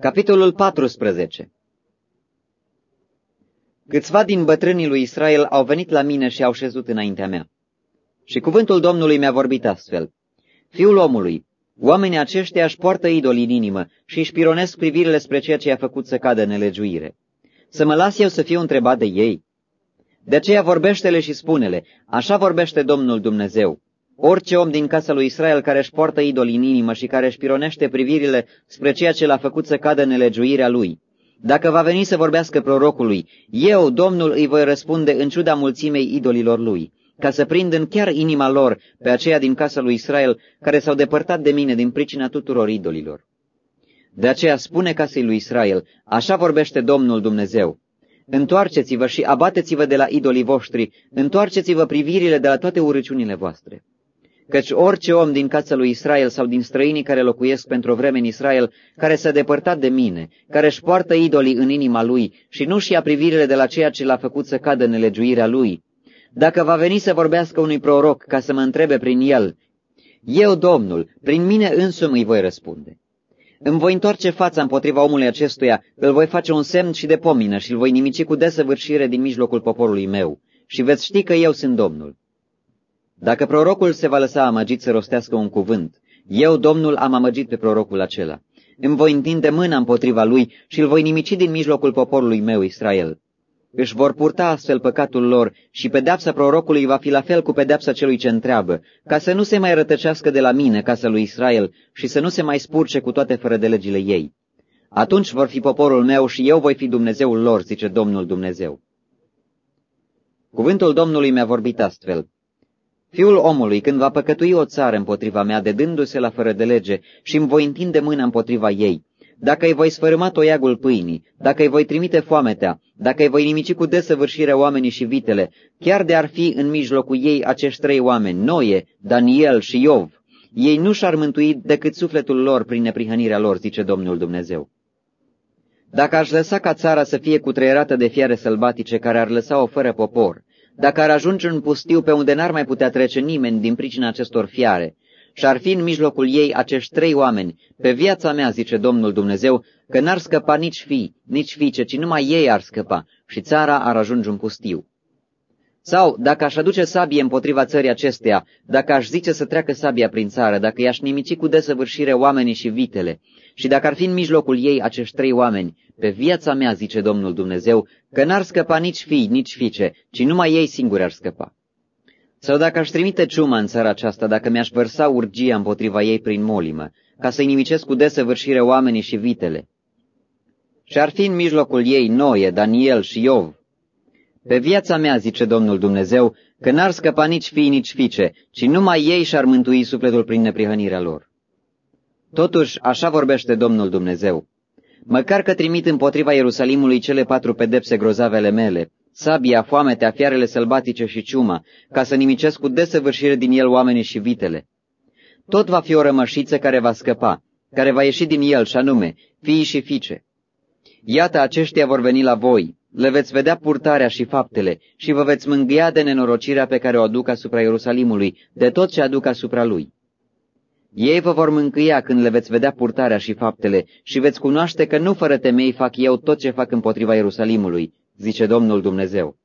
Capitolul 14 Câțiva din bătrânii lui Israel au venit la mine și au șezut înaintea mea. Și cuvântul Domnului mi-a vorbit astfel. Fiul omului, oamenii aceștia își poartă idoli în inimă și își pironesc privirile spre ceea ce i-a făcut să cadă nelegiuire. Să mă las eu să fiu întrebat de ei? De aceea vorbește-le și spune-le, așa vorbește Domnul Dumnezeu. Orice om din casa lui Israel care își poartă idoli în inimă și care își pironește privirile spre ceea ce l-a făcut să cadă nelegiuirea lui, dacă va veni să vorbească prorocului, eu, Domnul, îi voi răspunde în ciuda mulțimei idolilor lui, ca să prind în chiar inima lor pe aceia din casa lui Israel care s-au depărtat de mine din pricina tuturor idolilor. De aceea spune casei lui Israel, așa vorbește Domnul Dumnezeu. Întoarceți-vă și abateți-vă de la idolii voștri, întoarceți-vă privirile de la toate urăciunile voastre. Căci orice om din casa lui Israel sau din străinii care locuiesc pentru o vreme în Israel, care s-a depărtat de mine, care își poartă idolii în inima lui și nu-și ia privirile de la ceea ce l-a făcut să cadă în nelegiuirea lui, dacă va veni să vorbească unui proroc ca să mă întrebe prin el, eu, Domnul, prin mine însumi îi voi răspunde. Îmi voi întoarce fața împotriva omului acestuia, îl voi face un semn și de pomină și îl voi nimici cu desăvârșire din mijlocul poporului meu și veți ști că eu sunt Domnul. Dacă prorocul se va lăsa amăgit să rostească un cuvânt, eu, Domnul, am amăgit pe prorocul acela. Îmi voi întinde mâna împotriva lui și îl voi nimici din mijlocul poporului meu, Israel. Își vor purta astfel păcatul lor și pedepsa prorocului va fi la fel cu pedepsa celui ce întreabă, ca să nu se mai rătăcească de la mine, casa lui Israel, și să nu se mai spurce cu toate fără de legile ei. Atunci vor fi poporul meu și eu voi fi Dumnezeul lor, zice Domnul Dumnezeu. Cuvântul Domnului mi-a vorbit astfel. Fiul omului, când va păcătui o țară împotriva mea, dedându-se la fără de lege, și îmi voi întinde mâna împotriva ei, dacă îi voi sfărâma toiagul pâinii, dacă îi voi trimite foametea, dacă îi voi nimici cu desăvârșire oamenii și vitele, chiar de ar fi în mijlocul ei acești trei oameni, Noe, Daniel și Iov, ei nu și-ar mântui decât sufletul lor prin neprihănirea lor, zice Domnul Dumnezeu. Dacă aș lăsa ca țara să fie cutreierată de fiare sălbatice care ar lăsa-o fără popor, dacă ar ajunge în pustiu pe unde n-ar mai putea trece nimeni din pricina acestor fiare, și ar fi în mijlocul ei acești trei oameni, pe viața mea, zice Domnul Dumnezeu, că n-ar scăpa nici fii, nici fiice, ci numai ei ar scăpa și țara ar ajunge în pustiu. Sau, dacă aș aduce sabie împotriva țării acesteia, dacă aș zice să treacă sabia prin țară, dacă i-aș nimici cu desăvârșire oamenii și vitele, și dacă ar fi în mijlocul ei acești trei oameni, pe viața mea, zice Domnul Dumnezeu, că n-ar scăpa nici fii, nici fiice, ci numai ei singuri ar scăpa. Sau dacă aș trimite ciuma în țara aceasta, dacă mi-aș vărsa urgia împotriva ei prin molimă, ca să-i nimicesc cu desăvârșire oamenii și vitele. Și ar fi în mijlocul ei Noe, Daniel și Iov. Pe viața mea, zice Domnul Dumnezeu, că n-ar scăpa nici fii, nici fiice, ci numai ei și-ar mântui sufletul prin neprihănirea lor. Totuși, așa vorbește Domnul Dumnezeu. Măcar că trimit împotriva Ierusalimului cele patru pedepse grozavele mele, sabia, foametea, fiarele sălbatice și ciuma, ca să nimicesc cu desăvârșire din el oamenii și vitele. Tot va fi o rămășiță care va scăpa, care va ieși din el, și anume, fiii și fiice. Iată, aceștia vor veni la voi, le veți vedea purtarea și faptele și vă veți mângâia de nenorocirea pe care o aduc asupra Ierusalimului, de tot ce aduc asupra lui. Ei vă vor mâncâia când le veți vedea purtarea și faptele și veți cunoaște că nu fără temei fac eu tot ce fac împotriva Ierusalimului, zice Domnul Dumnezeu.